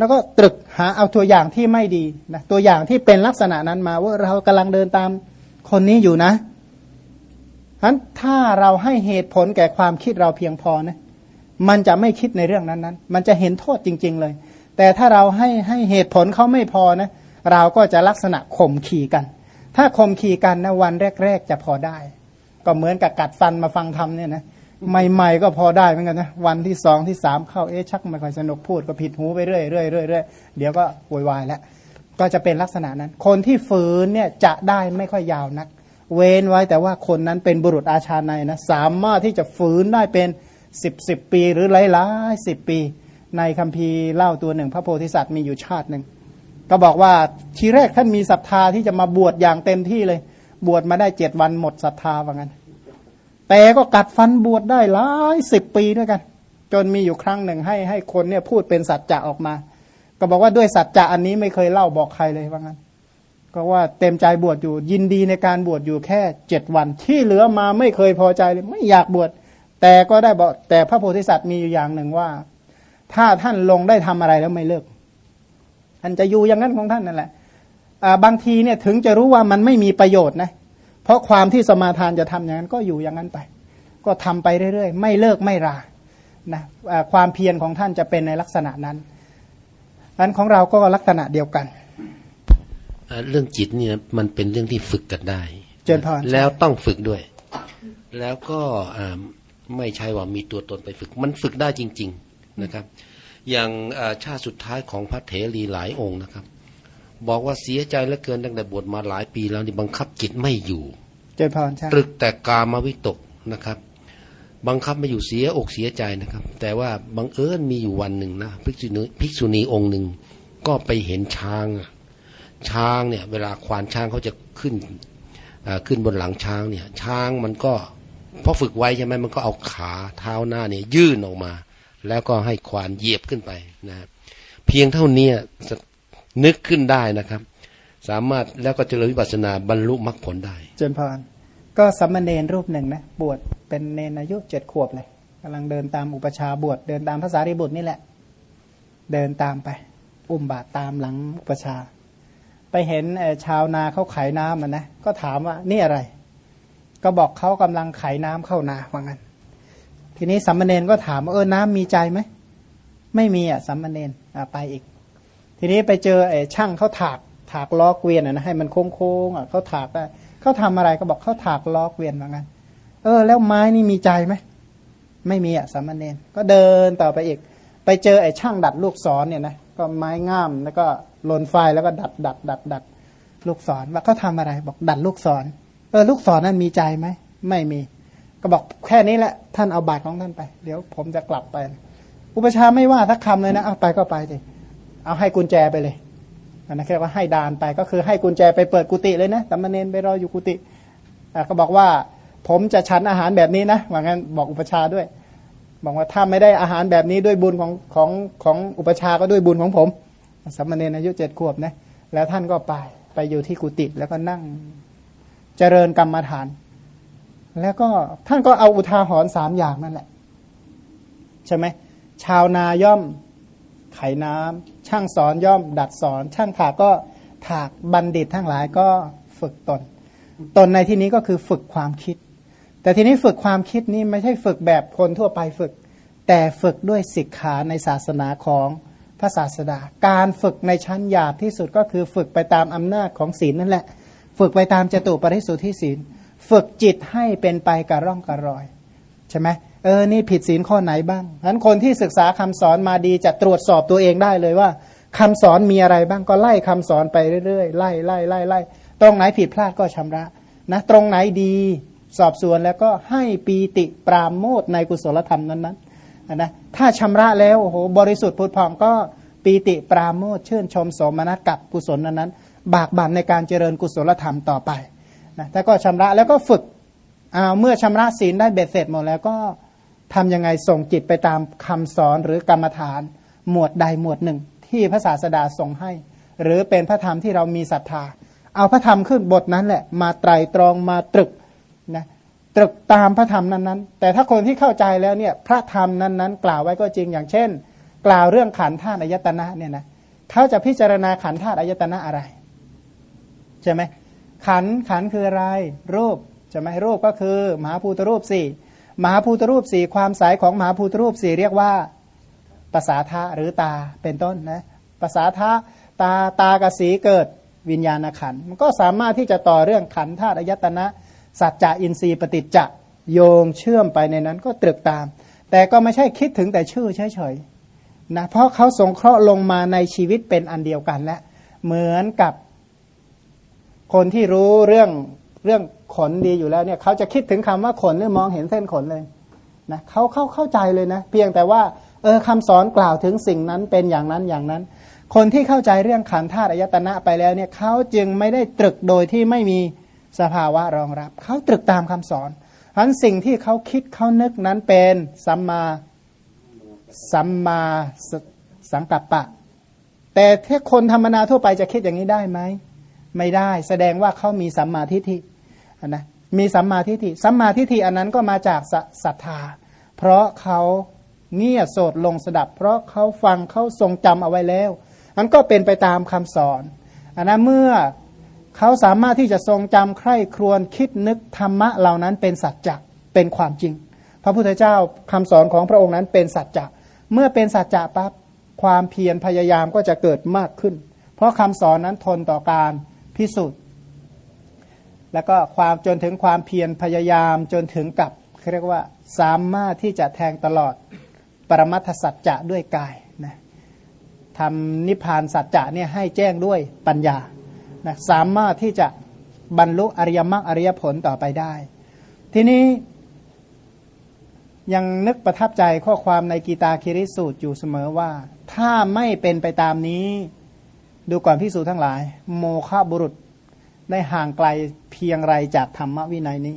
แล้วก็ตรึกหาเอาตัวอย่างที่ไม่ดีนะตัวอย่างที่เป็นลักษณะนั้นมาว่าเรากำลังเดินตามคนนี้อยู่นะฉะนั้นถ้าเราให้เหตุผลแก่ความคิดเราเพียงพอนะมันจะไม่คิดในเรื่องนั้นนั้นมันจะเห็นโทษจริง ๆ เลย แต่ถ้าเราให้ให้เหตุผลเขาไม่พอนะ เราก็จะลักษณะข่มขี่กัน ถ้าข่มขี่กันนะวันแรก ๆ จะพอได้ ก็เหมือนกับกัดฟันมาฟังธรรมเนี่ยนะใหม่ๆก็พอได้เหมือนกันนะวันที่สองที่สามเข้าเอ๊ะชักไม่ค่อยสนุกพูดก็ผิดหูไปเรื่อยๆเรื่อยๆเดี๋ยวก็วอยวายแล้วก็จะเป็นลักษณะนั้น คนที่ฝืนเนี่ยจะได้ไม่ค่อยยาวนัก เว้นไว้แต่ว่าคนนั้นเป็นบุรุษอาชาในนะสามารถที่จะฝืนได้เป็นสิบสิบปีหรือหลายๆสิบปี ในคัมภีร์เล่าตัวหนึ่ง พระโพธิสัตว์มีอยู่ชาติหนึ่ง ก็บอกว่าทีแรกท่านมีศรัทธาที่จะมาบวชอย่างเต็มที่เลย บวชมาได้เจ็ดวันหมดศรัทธาว่างั้น แต่ก็กัดฟันบวชได้หลายสิบปีด้วยกัน จนมีอยู่ครั้งหนึ่งให้ให้คนเนี่ยพูดเป็นสัจจะออกมา ก็บอกว่าด้วยสัจจะอันนี้ไม่เคยเล่าบอกใครเลยว่างั้น ก็ว่าเต็มใจบวชอยู่ยินดีในการบวชอยู่แค่เจ็ดวัน ที่เหลือมาไม่เคยพอใจเลยไม่อยากบวชแต่ก็ได้บอกแต่พระโพธิสัตว์มีอยู่อย่างหนึ่งว่า ถ้าท่านลงได้ทำอะไรแล้วไม่เลิก ท่านจะอยู่อย่างนั้นของท่านนั่นแหละบางทีเนี่ยถึงจะรู้ว่ามันไม่มีประโยชน์นะเพราะความที่สมาทานจะทำอย่างนั้นก็อยู่อย่างนั้นไป ก็ทำไปเรื่อยๆ ไม่เลิกไม่รานะความเพียรของท่านจะเป็นในลักษณะนั้นนั้นของเราก็ลักษณะเดียวกัน เรื่องจิตเนี่ยมันเป็นเรื่องที่ฝึกกันได้ เจนพรแล้วต้องฝึกด้วย แล้วก็ไม่ใช่ว่ามีตัวตนไปฝึก มันฝึกได้จริง ๆนะครับ อย่างชาติสุดท้ายของพระเถรีหลายองค์นะครับ บอกว่าเสียใจเหลือเกินตั้งแต่บวชมาหลายปีแล้วนี่บังคับจิตไม่อยู่เจพรใช่ตรึกแต่กามาวิตกนะครับ บังคับไม่อยู่เสียอกเสียใจนะครับ แต่ว่าบังเอิญมีอยู่วันหนึ่งนะภิกษุณีภิกษุณีองค์หนึ่งก็ไปเห็นช้าง ช้างเนี่ย เวลาควานช้างเขาจะขึ้นขึ้นบนหลังช้างเนี่ย ช้างมันก็เพราะฝึกไว้ใช่ไหมมันก็เอาขาเท้าหน้าเนี่ยยื่นออกมา แล้วก็ให้ควานเหยียบขึ้นไปนะเพียงเท่านี้นึกขึ้นได้นะครับ สามารถแล้วก็เจริญวิปัสนาบรรลุมรรคผลได้ เจนพรก็สัมมาเนรรูปหนึ่งนะบวชเป็นเนนอายุเจ็ดขวบเลยกำลังเดินตามอุปชาบวชเดินตามภาษาริบุตรนี่แหละ เดินตามไป อุ้มบาตรตามหลังอุปชา ไปเห็นชาวนาเขาไขน้ำมันนะก็ถามว่านี่อะไร ก็บอกเขากำลังไขน้ำเข้านาว่างั้น ทีนี้สัมมาเนรก็ถามว่าเออน้ำมีใจไหมไม่มีอะสัมมาเนรไปอีก ทีนี้ไปเจอไอ้ช่างเขาถากถากล้อเกวียนนะให้มันโค้งๆอะเขาถากได้เขาทำอะไรก็บอกเขาถากล้อเกวียนเหมือนกันเออ แล้วไม้นี่มีใจไหมไม่มีอะสามมเณรก็เดินต่อไปอีก ไปเจอไอ้ช่างดัดลูกศรเนี่ยนะก็ไม้ง่ามแล้วก็ลนไฟแล้วก็ดัดดัดดัดดัดลูกศรว่าเขาทาอะไรบอกดัดลูกศรเออลูกศรนั้นมีใจไหมไม่มี ก็บอกแค่นี้แหละ ท่านเอาบาตรของท่านไป เดี๋ยวผมจะกลับไป อุปชาไม่ว่าทักคำเลยนะเอาไปก็ไปสิเอาให้กุญแจไปเลยอันนั้นเรียกว่าให้ดานไปก็คือให้กุญแจไปเปิดกุฏิเลยนะตำมเนนไปรออยู่กุฏิก็บอกว่าผมจะฉันอาหารแบบนี้นะว่างั้นบอกอุปชาด้วย บอกว่าถ้าไม่ได้อาหารแบบนี้ด้วยบุญของของของอุปชาก็ด้วยบุญของผมสัมมาเนนอายุเจ็ดขวบนะแล้วท่านก็ไปไปอยู่ที่กุฏิแล้วก็นั่งเจริญกรรมฐาน แล้วก็ท่านก็เอาอุทาหรณ์สามอย่างนั่นแหละ ใช่ไหมชาวนาย่อมไขน้ำช่างสอนย่อม ดัดสอน ช่างถากก็ถากบัณฑิตทั้งหลายก็ฝึกตน ตนในที่นี้ก็คือฝึกความคิด แต่ทีนี้ฝึกความคิดนี่ไม่ใช่ฝึกแบบคนทั่วไปฝึก แต่ฝึกด้วยศิกขาในศาสนาของพระศาสดา การฝึกในชั้นหยาบที่สุดก็คือฝึกไปตามอำนาจของศีลนั่นแหละ ฝึกไปตามจตุปริสุทธิศีล ฝึกจิตให้เป็นไปกระร่องกระรอย ใช่ไหมเออ นี่ผิดศีลข้อไหนบ้างนั้นคนที่ศึกษาคำสอนมาดีจะตรวจสอบตัวเองได้เลยว่าคำสอนมีอะไรบ้างก็ไล่คำสอนไปเรื่อยๆไล่ไล่ไล่ไล่ตรงไหนผิดพลาดก็ชำระนะตรงไหนดีสอบสวนแล้วก็ให้ปีติปราโมทในกุศลธรรมนั้นๆนะถ้าชำระแล้วโอ้โหบริสุทธิ์พุทธพองก็ปีติปราโมทชื่นชมสมนัตกับกุศลนั้นนั้นบากบั่นในการเจริญกุศลธรรมต่อไป นะแต่ก็ชำระแล้วก็ฝึกเอาเมื่อชำระศีลได้เบ็ดเสร็จหมดแล้วก็ทํำยังไงส่งจิตไปตามคำสอนหรือกรรมฐาน หมวดใดหมวดหนึ่ง ที่พระศาสดาส่งให้ หรือเป็นพระธรรมที่เรามีศรัทธา เอาพระธรรมขึ้นบทนั้นแหละ มาไตรตรองมาตรึกนะตรึกตามพระธรรมนั้นๆ แต่ถ้าคนที่เข้าใจแล้วเนี่ยพระธรรมนั้นๆ กล่าวไว้ก็จริงอย่างเช่น กล่าวเรื่องขันธ์ธาตุอายตนะเนี่ยนะเขาจะพิจารณาขันธ์ธาตุอายตนะอะไรใช่ไหม ขันขันคืออะไร รูปใช่ไหมรูปก็คือมหาภูตรูปสี่มหาภูตรูปสี่ความสายของมหาภูตรูปสี่เรียกว่าภาษาทะหรือตาเป็นต้นนะภาษาทะตาตากสีเกิดวิญญาณขันมันก็สามารถที่จะต่อเรื่องขันธาตุอายตนะ สัจจะอินทรีย์ปฏิจจะโยงเชื่อมไปในนั้นก็ตรึกตาม แต่ก็ไม่ใช่คิดถึงแต่ชื่อเฉยๆนะเพราะเขาสงเคราะห์ลงมาในชีวิตเป็นอันเดียวกันและเหมือนกับ คนที่รู้เรื่องเรื่องขนดีอยู่แล้วเนี่ยเขาจะคิดถึงคำว่าขนหรือมองเห็นเส้นขนเลยนะเขาเข้าเข้าใจเลยนะ เพียงแต่ว่าเออคำสอนกล่าวถึงสิ่งนั้นเป็นอย่างนั้นอย่างนั้น คนที่เข้าใจเรื่องขันธาตุอายตนะไปแล้วเนี่ยเขาจึงไม่ได้ตรึกโดยที่ไม่มีสภาวะรองรับ เขาตรึกตามคำสอนทั้นสิ่งที่เขาคิดเขานึกนั้นเป็นสัมมาสัมมาสังกัปปะ แต่ถ้าคนธรรมนาทั่วไปจะคิดอย่างนี้ได้ไหม ไม่ได้ แสดงว่าเขามีสัมมาทิฏฐินะมีสัมมาทิฏฐิสัมมาทิฏฐิอันนั้นก็มาจากศรัทธา เพราะเขาเงี่ยโสดลงสดับ เพราะเขาฟังเขาทรงจำเอาไว้แล้วอันก็เป็นไปตามคำสอนอันนั้นเมื่อเขาสามารถที่จะทรงจำใคร่ครวญคิดนึกธรรมะเหล่านั้นเป็นสัจจะเป็นความจริง พระพุทธเจ้าคำสอนของพระองค์นั้นเป็นสัจจะเมื่อเป็นสัจจะปั๊บความเพียรพยายามก็จะเกิดมากขึ้น เพราะคำสอนนั้นทนต่อการ พิสูจน์ แล้วก็ความจนถึงความเพียรพยายามจนถึงกับเรียกว่าสามารถที่จะแทงตลอดปรมัตถสัจจะด้วยกายนะทำนิพพานสัจจะเนี่ยให้แจ้งด้วยปัญญานะสามารถที่จะบรรลุอริยมรรคอริยผลต่อไปได้ ทีนี้ยังนึกประทับใจข้อความในกีตาคิริสูตรอยู่เสมอว่า ถ้าไม่เป็นไปตามนี้ ดูก่อนพิสูจทั้งหลาย โมฆะบุรุษได้ห่างไกลเพียงไรจากธรรมวินัยนี้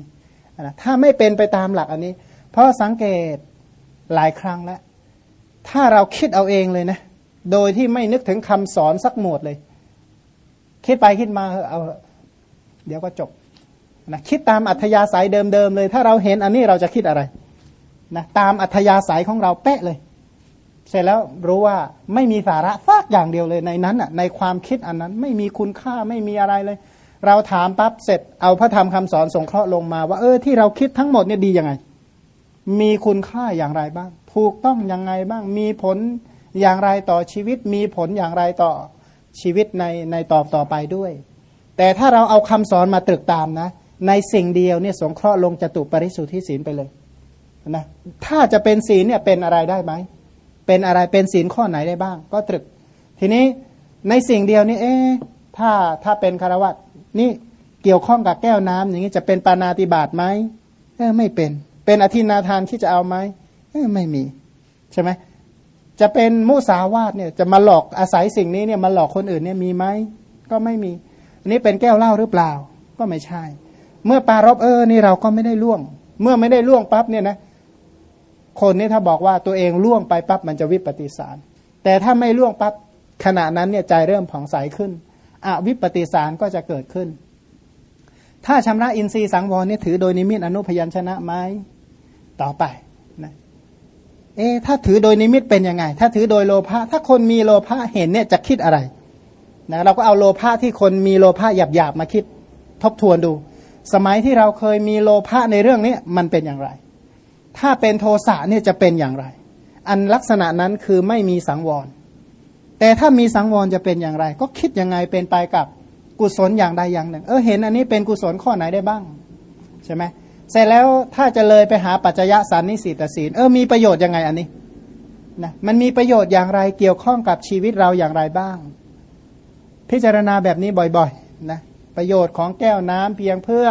นะถ้าไม่เป็นไปตามหลักอันนี้ เพราะสังเกตหลายครั้งแล้ว ถ้าเราคิดเอาเองเลยนะ โดยที่ไม่นึกถึงคำสอนสักหมวดเลย คิดไปคิดมาเอา เดี๋ยวก็จบนะคิดตามอัธยาศัยเดิมๆเลย ถ้าเราเห็นอันนี้เราจะคิดอะไรนะตามอัธยาศัยของเราเป๊ะเลย เสร็จแล้วรู้ว่าไม่มีสาระสักอย่างเดียวเลยในนั้นอะในความคิดอันนั้นไม่มีคุณค่าไม่มีอะไรเลย เราถามปั๊บเสร็จเอาพระธรรมคำสอนสงเคราะห์ลงมาว่าเออที่เราคิดทั้งหมดเนี่ยดียังไง มีคุณค่าอย่างไรบ้าง ถูกต้องยังไงบ้าง มีผลอย่างไรต่อชีวิต มีผลอย่างไรต่อชีวิตในในตอบต่อไปด้วย แต่ถ้าเราเอาคำสอนมาตรึกตามนะ ในสิ่งเดียวเนี่ยสงเคราะห์ลงจตุปริสุทธิศีลไปเลยนะถ้าจะเป็นศีลเนี่ยเป็นอะไรได้ไหม เป็นอะไรเป็นศีลข้อไหนได้บ้าง ก็ตรึก ทีนี้ในสิ่งเดียวนี้เอ๊ถ้าถ้าเป็นคารวะนี่เกี่ยวข้องกับแก้วน้ำอย่างนี้จะเป็นปานาติบาตไหมเออไม่เป็น เป็นอธินาทานที่จะเอาไหมเออไม่มีใช่ไหมจะเป็นมุสาวาทเนี่ยจะมาหลอกอาศัยสิ่งนี้เนี่ยมาหลอกคนอื่นเนี่ยมีไหมก็ไม่มีอันนี้เป็นแก้วเหล้าหรือเปล่าก็ไม่ใช่ เมื่อปารบเออนี่เราก็ไม่ได้ล่วง เมื่อไม่ได้ล่วงปั๊บเนี่ยนะ คนนี้ถ้าบอกว่าตัวเองล่วงไปปั๊บมันจะวิปฏิสาร แต่ถ้าไม่ล่วงปั๊บขณะนั้นเนี่ยใจเริ่มผ่องใสขึ้นอวิปฏิสารก็จะเกิดขึ้น ถ้าชำระอินทรีย์สังวรนี่ถือโดยนิมิตอนุพยัญชนะไหมต่อไปนะเอ๊ถ้าถือโดยนิมิตเป็นยังไง ถ้าถือโดยโลภะถ้าคนมีโลภะเห็นเนี่ยจะคิดอะไรนะเราก็เอาโลภะที่คนมีโลภะหยาบๆมาคิดทบทวนดู สมัยที่เราเคยมีโลภะในเรื่องนี้มันเป็นอย่างไร ถ้าเป็นโทสะเนี่ยจะเป็นอย่างไร อันลักษณะนั้นคือไม่มีสังวร แต่ถ้ามีสังวรจะเป็นอย่างไร ก็คิดยังไงเป็นไปกับกุศลอย่างใดอย่างหนึ่ง เออเห็นอันนี้เป็นกุศลข้อไหนได้บ้างใช่ไหมเสร็จแล้วถ้าจะเลยไปหาปัจจยสันนิสิตศีลเออมีประโยชน์ยังไงอันนี้นะมันมีประโยชน์อย่างไรเกี่ยวข้องกับชีวิตเราอย่างไรบ้าง พิจารณาแบบนี้บ่อยๆนะประโยชน์ของแก้วน้ำเพียงเพื่อ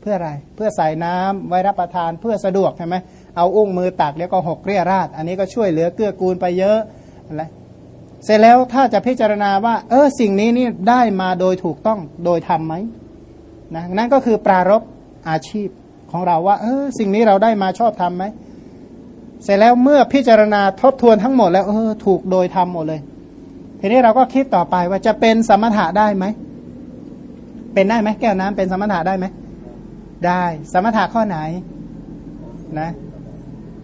เพื่ออะไร เพื่อใส่น้ำไว้รับประทานเพื่อสะดวกใช่ไหมเอาอุ้งมือตักแล้วก็หกเรียราดอันนี้ก็ช่วยเหลือเกื้อกูลไปเยอะอะไรเสร็จแล้วถ้าจะพิจารณาว่า เออสิ่งนี้นี่ได้มาโดยถูกต้องโดยทำไหมนะนั่นก็คือปรารบอาชีพของเราว่า เออสิ่งนี้เราได้มาชอบทำไหมเสร็จแล้วเมื่อพิจารณาทบทวนทั้งหมดแล้วเออถูกโดยทำหมดเลย ทีนี้เราก็คิดต่อไปว่าจะเป็นสมถะได้ไหมเป็นได้ไหมแก้วน้ำเป็นสมถะได้ไหม ได้ สมถะข้อไหนนะ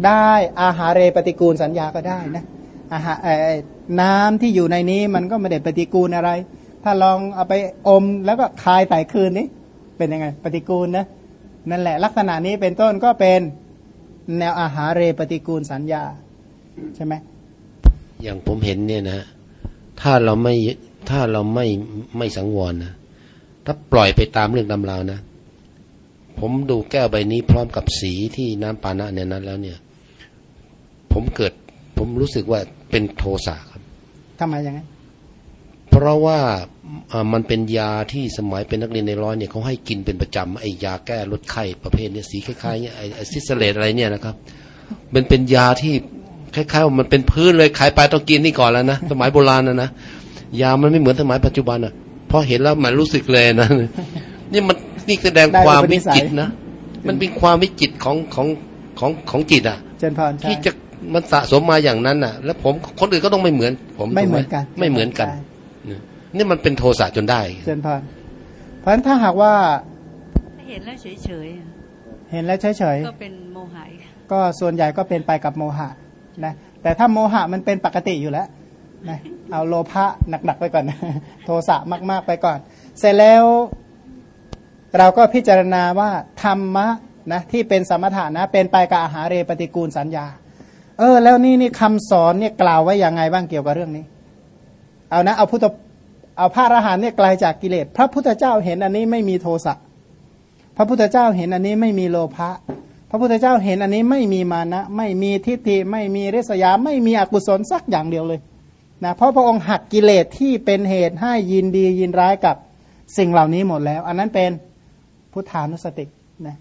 ได้อาหารเรปฏิกูลสัญญาก็ได้นะอาหารน้ำที่อยู่ในนี้มันก็ไม่ได้ปฏิกูลอะไร ถ้าลองเอาไปอมแล้วก็คายใส่คืนนี้เป็นยังไง ปฏิกูลนะนั่นแหละ ลักษณะนี้เป็นต้นก็เป็นแนวอาหารเรปฏิกูลสัญญา ใช่ไหมอย่างผมเห็นเนี่ยนะ ถ้าเราไม่ถ้าเราไม่ไม่สังวรนะถ้าปล่อยไปตามเรื่องดำราวนะ ผมดูแก้วใบนี้พร้อมกับสีที่น้ำปานะเนี่ยนั้นแล้วเนี่ย ผมเกิด ผมรู้สึกว่าเป็นโทสะครับทำไมอย่างนั้นเพราะว่ามันเป็นยาที่สมัยเป็นนักเรียนในร้อยเนี่ยเขาให้กินเป็นประจำไอ้ยาแก้ลดไข้ประเภทเนี่ยสีคล้ายๆเนี่ยไอ้ซิสเลตอะไรเนี่ยนะครับ มันเป็นยาที่คล้ายๆว่ามันเป็นพื้นเลยขายไปต้องกินนี่ก่อนแล้วนะสมัยโบราณนะนะยามันไม่เหมือนสมัยปัจจุบันอะพอเห็นแล้วมันรู้สึกเลยนะ นี่มันนี่แสดงความวิจิตนะ มันเป็นความวิจิตของของของของจิตอะที่จะมันสะสมมาอย่างนั้นอะ แล้วผมคนอื่นก็ต้องไม่เหมือน ผมไม่เหมือนกัน ไม่เหมือนกันนี่มันเป็นโทสะจนได้เจนพานเพราะฉะนั้นถ้าหากว่าเห็นแล้วเฉยเฉยเห็นแล้วเฉยเฉยก็เป็นโมหะก็ส่วนใหญ่ก็เป็นไปกับโมหะนะแต่ถ้าโมหะมันเป็นปกติอยู่แล้วนะเอาโลภะหนักๆไปก่อน โทสะมากๆไปก่อน เสร็จแล้ว เราก็พิจารณาว่าธรรมะนะที่เป็นสมถะนะเป็นไปกับอาหารเรปฏิกูลสัญญา เออ แล้วนี่นี่คำสอนเนี่ยกล่าวไว้อย่างไงบ้างเกี่ยวกับเรื่องนี้ เอานะเอาพุทธเอาพระอรหันต์เนี่ยไกลาจากกิเลสพระพุทธเจ้าเห็นอันนี้ไม่มีโทสะพระพุทธเจ้าเห็นอันนี้ไม่มีโลภะพระพุทธเจ้าเห็นอันนี้ไม่มีมานะ ไม่มีทิฏฐิไม่มีริษยา ไม่มีอกุศลสักอย่างเดียวเลยนะเพราะพระองค์หักกิเลสที่เป็นเหตุให้ยินดียินร้ายกับสิ่งเหล่านี้หมดแล้ว อันนั้นเป็น พุทธานุสตินะ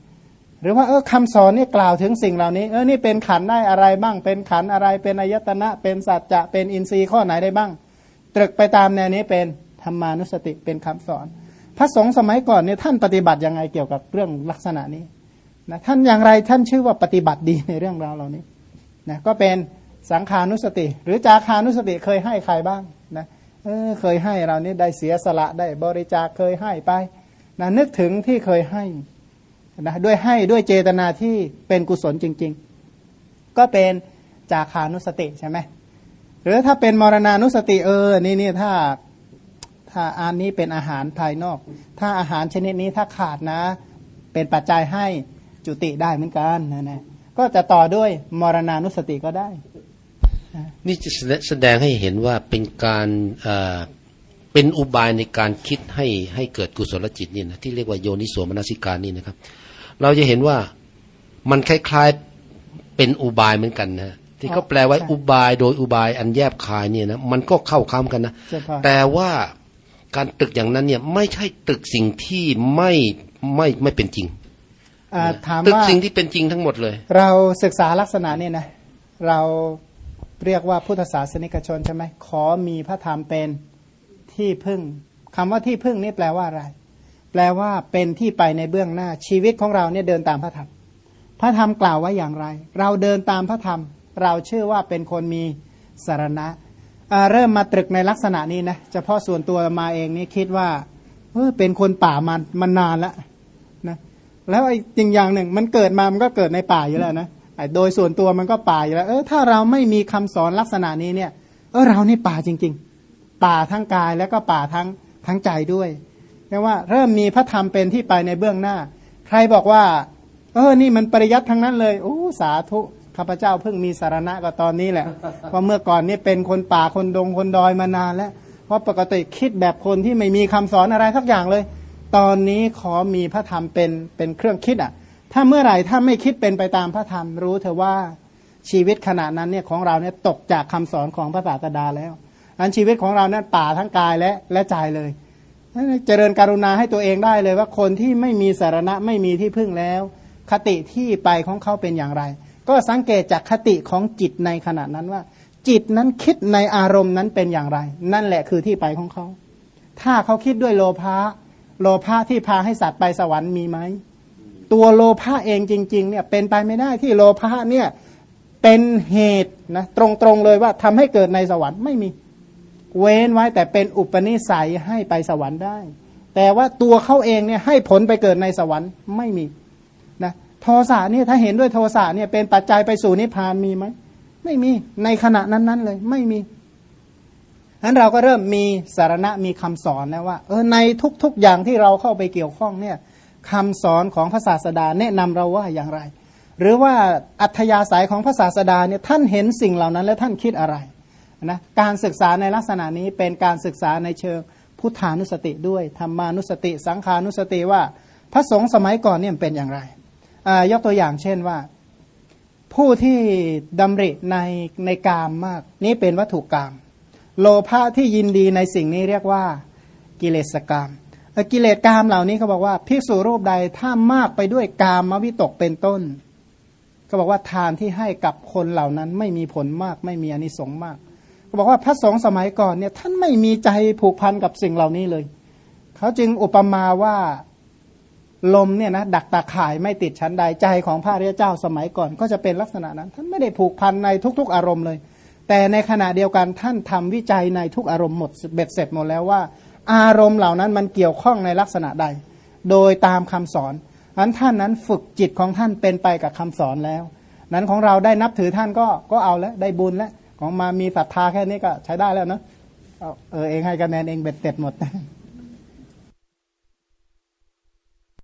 หรือว่าเออคำสอนนี่กล่าวถึงสิ่งเหล่านี้เออนี่เป็นขันได้อะไรบ้าง เป็นขันอะไรเป็นอายตนะเป็นสัจจะเป็นอินทรีย์ข้อไหนได้บ้าง ตรึกไปตามแนวนี้เป็นธรรมานุสติเป็นคำสอน พระสงฆ์สมัยก่อนเนี่ยท่านปฏิบัติยังไงเกี่ยวกับเรื่องลักษณะนี้นะท่านอย่างไรท่านชื่อว่าปฏิบัติดีในเรื่องราวเหล่านี้นะก็เป็นสังขานุสติ หรือจาคานุสติเคยให้ใครบ้างนะเออเคยให้เรานี่ได้เสียสละได้บริจาคเคยให้ไป นะนึกถึงที่เคยให้นะด้วยให้ด้วยเจตนาที่เป็นกุศลจริง ๆ ก็เป็นจาคานุสติใช่ไหมหรือถ้าเป็นมรณานุสติเออนี่นี่ถ้าถ้าอันนี้เป็นอาหารภายนอก ถ้าอาหารชนิดนี้ถ้าขาดนะ เป็นปัจจัยให้จุติได้เหมือนกันนะนะก็จะต่อด้วยมรณานุสติก็ได้ นี่จะแสดงให้เห็นว่าเป็นการ เป็นอุบายในการคิดให้ให้เกิดกุศลจิตนี่นะที่เรียกว่าโยนิสวมนสิการนี่นะครับ เราจะเห็นว่ามันคล้ายๆเป็นอุบายเหมือนกันนะที่เขาแปลไว้อุบายโดยอุบายอันแยบคายเนี่ยนะมันก็เข้าค้ากันนะแต่ว่าการตึกอย่างนั้นเนี่ยไม่ใช่ตึกสิ่งที่ไม่ไม่ไม่เป็นจริงถามว่าตึกสิ่งที่เป็นจริงทั้งหมดเลย เราศึกษาลักษณะนี่นะเราเรียกว่าพุทธศาสนิกชนใช่ไหมขอมีพระธรรมเป็น ที่พึ่งคำว่าที่พึ่งนี่แปลว่าอะไร แปลว่าเป็นที่ไปในเบื้องหน้าชีวิตของเราเนี่ยเดินตามพระธรรมพระธรรมกล่าวไว้อย่างไร เราเดินตามพระธรรม เราเชื่อว่าเป็นคนมีสารณะเริ่มมาตรึกในลักษณะนี้นะเฉพาะส่วนตัวมาเองนี่คิดว่าเออเป็นคนป่ามันมันนานแล้วนะแล้วไอ้จริงอย่างหนึ่ง มันเกิดมามันก็เกิดในป่าอยู่แล้วนะโดยส่วนตัวมันก็ป่าอยู่แล้ว เออถ้าเราไม่มีคำสอนลักษณะนี้เนี่ยเออเรานี่ป่าจริง ป่าทั้งกายแล้วก็ป่าทั้งทั้งใจด้วยเรียกว่าเริ่มมีพระธรรมเป็นที่ไปในเบื้องหน้า ใครบอกว่า เออนี่มันปริยัติทั้งนั้นเลยโอ้สาธุข้าพเจ้าเพิ่งมีสารณะก็ตอนนี้แหละเพราะเมื่อก่อนนี่เป็นคนป่าคนดงคนดอยมานานแล้ว เพราะปกติคิดแบบคนที่ไม่มีคำสอนอะไรสักอย่างเลย ตอนนี้ขอมีพระธรรมเป็นเป็นเครื่องคิดอะ ถ้าเมื่อไหร่ถ้าไม่คิดเป็นไปตามพระธรรมรู้เถอะว่าชีวิตขณะนั้นเนี่ยของเราเนี่ยตกจากคำสอนของพระศาสดาแล้ว อันชีวิตของเราเนี่ยป่าทั้งกายและและใจเลยเจริญการุณาให้ตัวเองได้เลยว่าคนที่ไม่มีสารณะไม่มีที่พึ่งแล้ว คติที่ไปของเขาเป็นอย่างไร ก็สังเกตจากคติของจิตในขณะนั้นว่า จิตนั้นคิดในอารมณ์นั้นเป็นอย่างไร นั่นแหละคือที่ไปของเขา ถ้าเขาคิดด้วยโลภะโลภะที่พาให้สัตว์ไปสวรรค์มีไหมตัวโลภะเองจริง ๆ เนี่ยเป็นไปไม่ได้ที่โลภะเนี่ยเป็นเหตุนะตรงๆเลยว่าทำให้เกิดในสวรรค์ไม่มี เว้นไว้แต่เป็นอุปนิสัยให้ไปสวรรค์ได้ แต่ว่าตัวเขาเองเนี่ยให้ผลไปเกิดในสวรรค์ไม่มีนะโทสะเนี่ยถ้าเห็นด้วยโทสะเนี่ยเป็นปัจจัยไปสู่นิพพานมีไหมไม่มีในขณะนั้นๆเลยไม่มีนั้นเราก็เริ่มมีสารณะมีคำสอนนะว่าเออในทุกๆอย่างที่เราเข้าไปเกี่ยวข้องเนี่ยคำสอนของพระศาสดาแนะนำเราว่าอย่างไร หรือว่าอัธยาศัยของพระศาสดาเนี่ยท่านเห็นสิ่งเหล่านั้น แล้วท่านคิดอะไร นะการศึกษาในลักษณะนี้เป็นการศึกษาในเชิงพุทธานุสติด้วยธรรมานุสติ สังขานุสติว่า พระสงฆ์สมัยก่อนเนี่ยเป็นอย่างไรยกตัวอย่างเช่นว่า ผู้ที่ดำริในในกามมาก นี้เป็นวัตถุกรรมโลภะที่ยินดีในสิ่งนี้เรียกว่ากิเลสกรรมกิเลสกรรมเหล่านี้เขาบอกว่าภิกษุรูปใดถ้ามากไปด้วยกามมวิตกเป็นต้นเขาบอกว่าทานที่ให้กับคนเหล่านั้นไม่มีผลมาก ไม่มีอนิสงส์มาก บอกว่าพระสงฆ์สมัยก่อนเนี่ยท่านไม่มีใจผูกพันกับสิ่งเหล่านี้เลย เขาจึงอุปมาว่าลมเนี่ยนะดักตาข่ายไม่ติดชั้นใดใจของพระริยเจ้าสมัยก่อน ก็จะเป็นลักษณะนั้น ท่านไม่ได้ผูกพันในทุก ๆ อารมณ์เลย แต่ในขณะเดียวกันท่านทำวิจัยในทุกอารมณ์หมดเบ็ดเสร็จหมดแล้วว่า อารมณ์เหล่านั้นมันเกี่ยวข้องในลักษณะใด โดยตามคำสอนนั้นท่านนั้นฝึกจิตของท่านเป็นไปกับคำสอนแล้ว นั้นของเราได้นับถือท่านก็ก็เอาแล้วได้บุญแล้ว ของมามีศรัทธาแค่นี้ก็ใช้ได้แล้วเนาะเออเองให้คะแนนเองเบ็ดเสร็จหมด